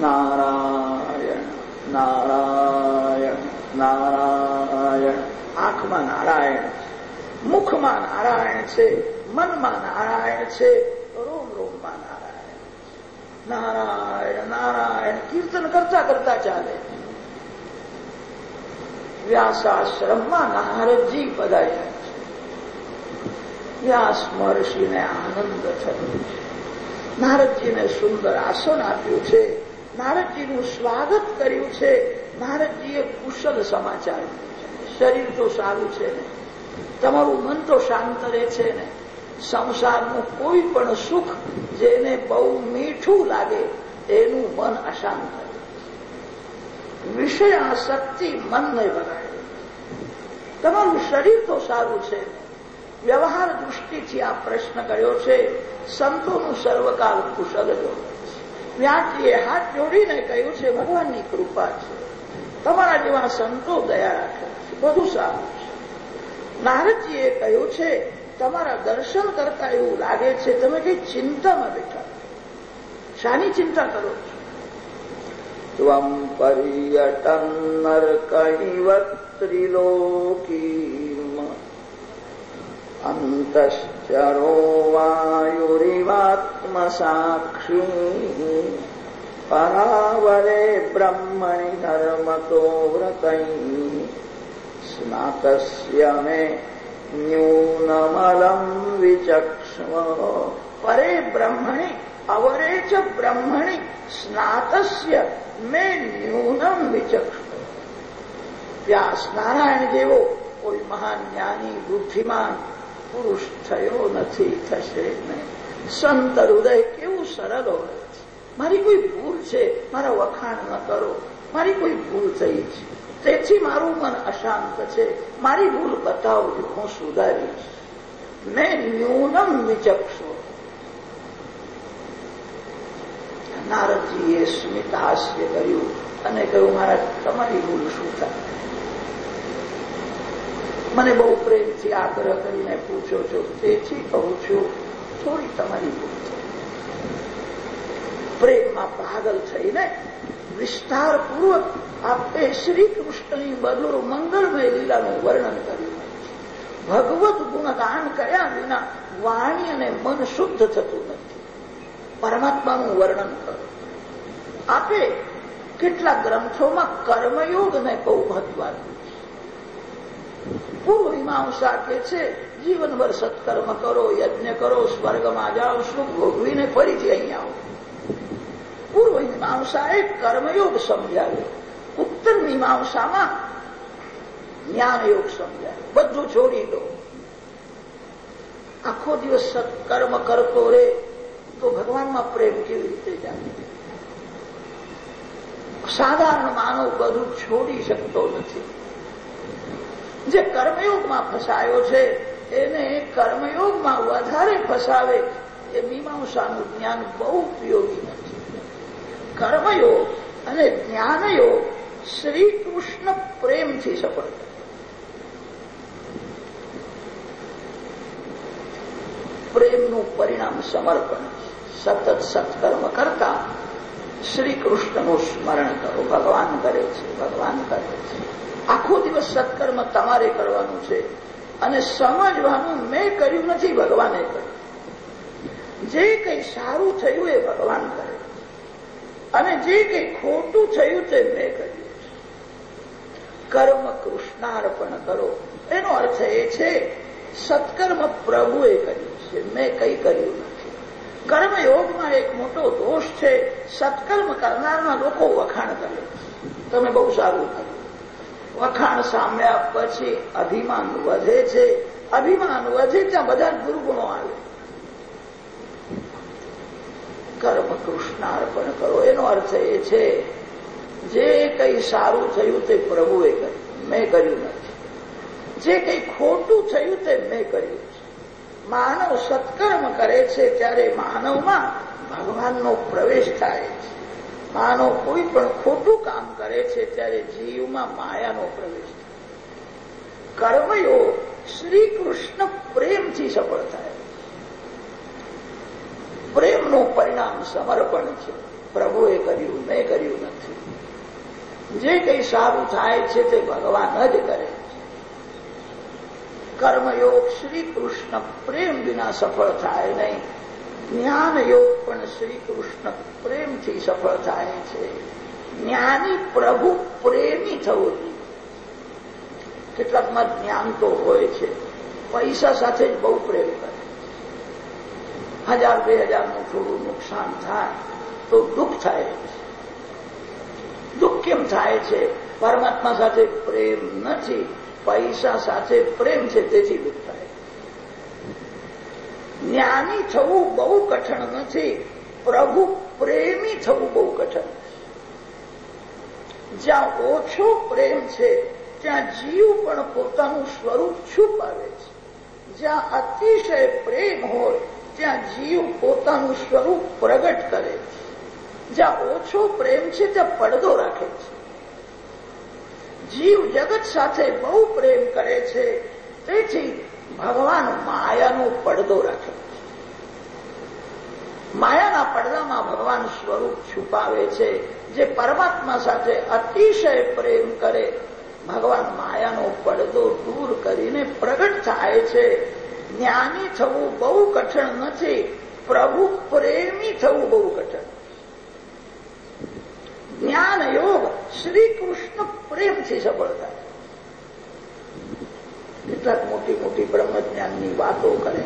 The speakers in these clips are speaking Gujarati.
નારાયણ નારાયણ નારાયણ. આંખમાં નારાયણ મુખમાં નારાયણ છે, મનમાં નારાયણ છે, રોમ રોમમાં નારાયણ નારાયણ નારાયણ, કીર્તન કરતા કરતા ચાલે. વ્યાસાશ્રમમાં નારદજી પધાર્યા છે. વ્યાસ મહર્ષિને આનંદ થયો છે. નારદજીને સુંદર આસન આપ્યું છે. નારદજીનું સ્વાગત કર્યું છે. નારદજીએ કુશલ સમાચાર શરીર તો સારું છે ને. તમારું મન તો શાંત રહે છે ને. સંસારનું કોઈ પણ સુખ જેને બહુ મીઠું લાગે, એનું મન અશાંત વિષય આસક્તિ મનને બગાડે તમારું શરીર તો સારું છે. વ્યવહાર દૃષ્ટિથી આ પ્રશ્ન કર્યો છે. સંતોનું સર્વકાળ કુશલ જો વ્યાસજીએ હાથ જોડીને કહ્યું છે, ભગવાનની કૃપા છે. તમારા જેવા સંતો દયા રાખે છે. બધું સારું છે. નારદજીએ કહ્યું છે, તમારા દર્શન કરતા એવું લાગે છે, તમે કઈ ચિંતામાં બેઠા શાની ચિંતા કરો છો? ત્વમ પર્યટન નરકૈવત ત્રિલોકીમ. અંતશ્ચરો વાયુરિવાત્મસાક્ષી પરાવરે બ્રહ્મણિ ધર્મતો વ્રતૈ સ્નાતસ્ય મે ન્યૂનમલમ વિચક્ષ્મ પરે બ્રહ્મણિ અવરે ચ બ્રહ્મણિ સ્નાતસ્ય મે ન્યૂનમ વિચક્ષ વ્યાસ નારાયણ જેવો કોઈ મહાન જ્ઞાની બુદ્ધિમાન પુરુષ થયો નથી, થશે નહીં. સંત હૃદય કેવું સરળ હોય મારી કોઈ ભૂલ છે, મારા વખાણ ન કરો. મારી કોઈ ભૂલ થઈ છે. તેથી મારું મન અશાંત છે. મારી ભૂલ બતાવજો હું સુધારીશ. મેં ન્યૂનમ વિચક્ષો. નારદજીએ સ્મિત હાસ્ય કર્યું અને કહ્યું મારા તમારી ભૂલ શું થાય? મને બહુ પ્રેમથી આગ્રહ કરીને પૂછો છો, તેથી કહું છું, થોડી તમારી પ્રેમમાં પાગલ થઈને વિસ્તારપૂર્વક આપે શ્રી કૃષ્ણની મધુર મંગળમય લીલાનું વર્ણન કર્યું. ભગવત ગુણગાન કર્યા વિના વાણી અને મન શુદ્ધ થતું નથી. પરમાત્માનું વર્ણન કરો. આપે કેટલા ગ્રંથોમાં કર્મયોગને બહુ મહત્વ આપ્યું. પૂર્વ મીમાંસા કે છે. જીવનભર સત્કર્મ કરો, યજ્ઞ કરો, સ્વર્ગમાં જાઓ, સુખ ભોગવીને ફરીથી અહીંયા આવો. પૂર્વ મીમાંસાએ કર્મયોગ સમજાવ્યો ઉત્તર મીમાંસામાં જ્ઞાનયોગ સમજાવ્યો બધું છોડી દો. આખો દિવસ સત્કર્મ કરતો રે, તો ભગવાનમાં પ્રેમ કેવી રીતે જાણે સાધારણ માનવ બધું છોડી શકતો નથી. કર્મયોગમાં ફસાયો છે, એને કર્મયોગમાં વધારે ફસાવે, એ મીમાંસાનું જ્ઞાન બહુ ઉપયોગી નથી. કર્મયોગ અને જ્ઞાનયોગ શ્રી કૃષ્ણ પ્રેમથી સફળ. પ્રેમનું પરિણામ સમર્પણ, સતત સત્કર્મ કરતા શ્રી કૃષ્ણનું સ્મરણ કરો. ભગવાન કરે છે, ભગવાન કરે છે. આખો દિવસ સત્કર્મ તમારે કરવાનું છે. અને સમજવાનું મેં કર્યું નથી, ભગવાને કર્યું. જે કંઈ સારું થયું એ ભગવાન કરે અને જે કંઈ ખોટું થયું તે મેં કર્યું કર્મ કૃષ્ણાર્પણ કરો. એનો અર્થ એ છે, સત્કર્મ પ્રભુએ કર્યું છે. મેં કંઈ કર્યું નથી. કર્મયોગમાં એક મોટો દોષ છે. સત્કર્મ કરનારના લોકો વખાણ કરે તમે બહુ સારું કર્યું. વખાણ સાંભળ્યા પછી અભિમાન વધે છે. અભિમાન વધે ત્યાં બધા દુર્ગુણો આવે. કર્મ કૃષ્ણાર્પણ કરો. એનો અર્થ એ છે, જે કંઈ સારું થયું તે પ્રભુએ કર્યું. મેં કર્યું નથી. જે કંઈ ખોટું થયું તે મેં કર્યું. માનવ સત્કર્મ કરે છે ત્યારે માનવમાં ભગવાનનો પ્રવેશ થાય છે. માનવ કોઈ પણ ખોટું કામ કરે છે ત્યારે જીવમાં માયાનો પ્રવેશ થાય કર્મયોગ શ્રી કૃષ્ણ પ્રેમથી સફળ થાય પ્રેમનું પરિણામ સમર્પણ છે. પ્રભુએ કર્યું, મેં કર્યું નથી. જે કંઈ સારું થાય છે તે ભગવાન જ કરે કર્મયોગ શ્રી પ્રેમ વિના સફળ થાય નહીં. જ્ઞાનયોગ પણ શ્રી પ્રેમથી સફળ થાય છે. જ્ઞાની પ્રભુ પ્રેમી થવું કેટલાકમાં જ્ઞાન તો હોય છે. પૈસા સાથે જ બહુ પ્રેમ કરે હજાર, બે હજારનું થોડું નુકસાન થાય તો દુઃખ થાય દુઃખ કેમ થાય છે? પરમાત્મા સાથે પ્રેમ નથી. પૈસા સાથે પ્રેમ છે તેથી દુઃખ થાય. જ્ઞાની થવું બહુ કઠણ નથી. પ્રભુ પ્રેમી થવું બહુ કઠણ જ્યાં ઓછો પ્રેમ છે, ત્યાં જીવ પણ પોતાનું સ્વરૂપ છુપાવે છે. જ્યાં અતિશય પ્રેમ હોય, ત્યાં જીવ પોતાનું સ્વરૂપ પ્રગટ કરે છે. જ્યાં ઓછો પ્રેમ છે, ત્યાં પડદો રાખે છે. જીવ જગત સાથે બહુ પ્રેમ કરે છે. તેથી ભગવાન માયાનો પડદો રાખે છે. માયાના પડદામાં ભગવાન સ્વરૂપ છુપાવે છે, જે પરમાત્મા સાથે અતિશય પ્રેમ કરે. ભગવાન માયાનો પડદો દૂર કરીને પ્રગટ થાય છે. જ્ઞાની થવું બહુ કઠણ નથી, પ્રભુ પ્રેમી થવું બહુ કઠણ. જ્ઞાન યોગ શ્રી પ્રેમથી સફળ થાય કેટલાક મોટી મોટી બ્રહ્મજ્ઞાનની વાતો કરે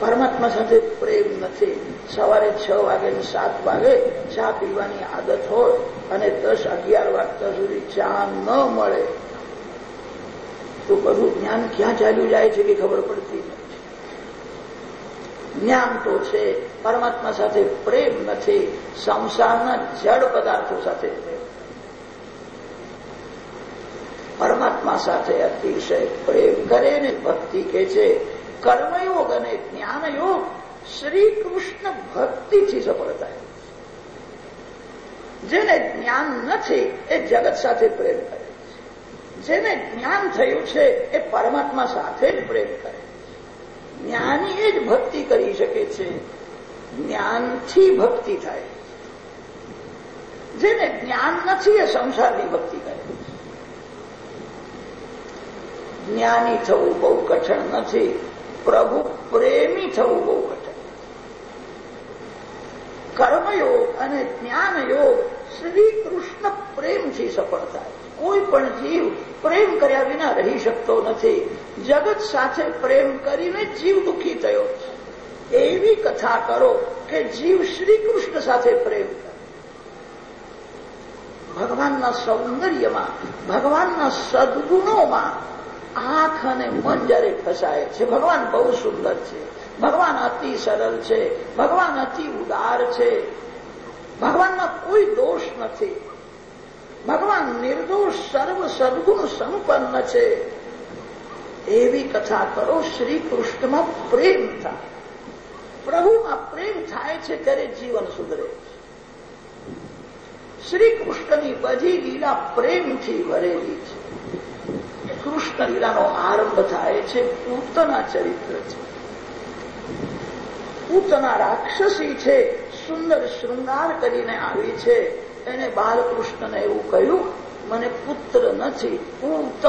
પરમાત્મા સાથે પ્રેમ નથી સવારે છ વાગે ને સાત વાગે ચા પીવાની આદત હોય અને દસ અગિયાર વાગતા સુધી ચા ન મળે તો બધું જ્ઞાન ક્યાં ચાલ્યું જાય છે કે ખબર પડતી નથી જ્ઞાન તો છે પરમાત્મા સાથે પ્રેમ નથી, સંસારના જળ પદાર્થો સાથે પ્રેમ. પરમાત્મા સાથે અતિશય પ્રેમ કરે ને ભક્તિ કે છે, કર્મયોગ અને જ્ઞાનયોગ શ્રી કૃષ્ણ ભક્તિથી સફળ થાય જેને જ્ઞાન નથી, એ જગત સાથે પ્રેમ કરે જેને જ્ઞાન થયું છે, એ પરમાત્મા સાથે જ પ્રેમ કરે જ્ઞાની એ જ ભક્તિ કરી શકે છે જ્ઞાનથી ભક્તિ થાય. જેને જ્ઞાન નથી, એ સંસારની ભક્તિ કરે જ્ઞાની થવું બહુ કઠણ નથી. પ્રભુ પ્રેમી થવું બહુ કઠણ. કર્મયોગ અને જ્ઞાનયોગ શ્રી કૃષ્ણ પ્રેમથી સફળ થાય. કોઈ પણ જીવ પ્રેમ કર્યા વિના રહી શકતો નથી. જગત સાથે પ્રેમ કરીને જીવ દુઃખી થયો. એવી કથા કરો કે જીવ શ્રી સાથે પ્રેમ કરે. ભગવાનના સૌંદર્યમાં, ભગવાનના સદગુણોમાં આંખ અને મન જયારે ફસાય છે, ભગવાન બહુ સુંદર છે, ભગવાન અતિ સરળ છે, ભગવાન અતિ ઉદાર છે, ભગવાનમાં કોઈ દોષ નથી. ભગવાન નિર્દોષ, સર્વ સદગુણ સંપન્ન છે. એવી કથા કરો શ્રી કૃષ્ણમાં પ્રેમ થાય. પ્રભુમાં પ્રેમ થાય છે ત્યારે જીવન સુધરે શ્રી કૃષ્ણની બધી લીલા પ્રેમથી ભરેલી છે. કૃષ્ણ લીલાનો આરંભ થાય છે પૂતના ચરિત્ર છે. પૂતના રાક્ષસી છે, સુંદર શૃંગાર કરીને આવી છે. એને બાલકૃષ્ણને એવું કહ્યું, મને પુત્ર નથી પૂત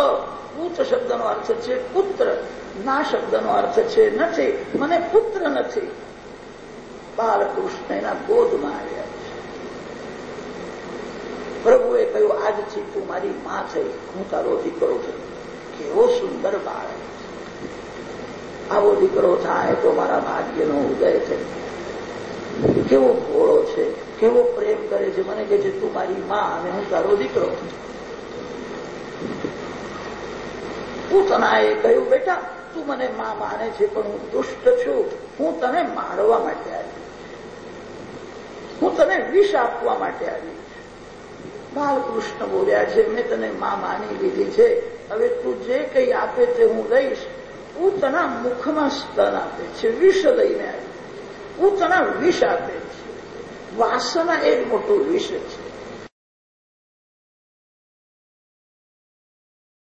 પૂત શબ્દનો અર્થ છે પુત્ર. ના શબ્દનો અર્થ છે નથી. મને પુત્ર નથી. બાલકૃષ્ણ એના ગોદમાં આવ્યા છે. પ્રભુએ કહ્યું, આજથી તું મારી માં થઈ હું તારો દીકરો છું. કેવો સુંદર બાળક આવો દીકરો થાય તો મારા ભાગ્યનો ઉદય છે. કેવો ભોળો છે. કેવો પ્રેમ કરે છે. મને કે છે, તું મારી માં અને હું તારો દીકરો પૂતનાએ કહ્યું, બેટા, તું મને માં માને છે, પણ હું દુષ્ટ છું. હું તને મારવા માટે આવી. હું તને વિષ આપવા માટે આવી. બાલકૃષ્ણ બોલ્યા છે મેં તને માં માની લીધી છે, હવે તું જે કંઈ આપે તે હું લઈશ. પૂતના મુખમાં સ્તન આપે છે, વિષ લઈને આવી. તના વિષ આપે છે. વાસના એ મોટું વિષ છે.